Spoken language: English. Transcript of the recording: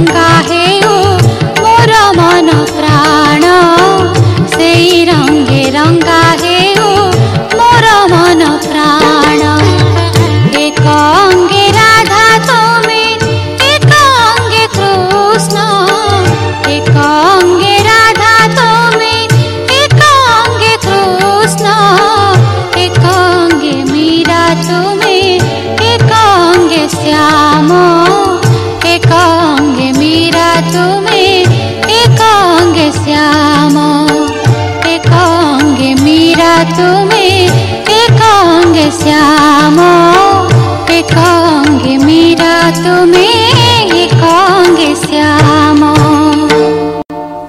ରଙ୍ଗେ ରଙ୍ଗା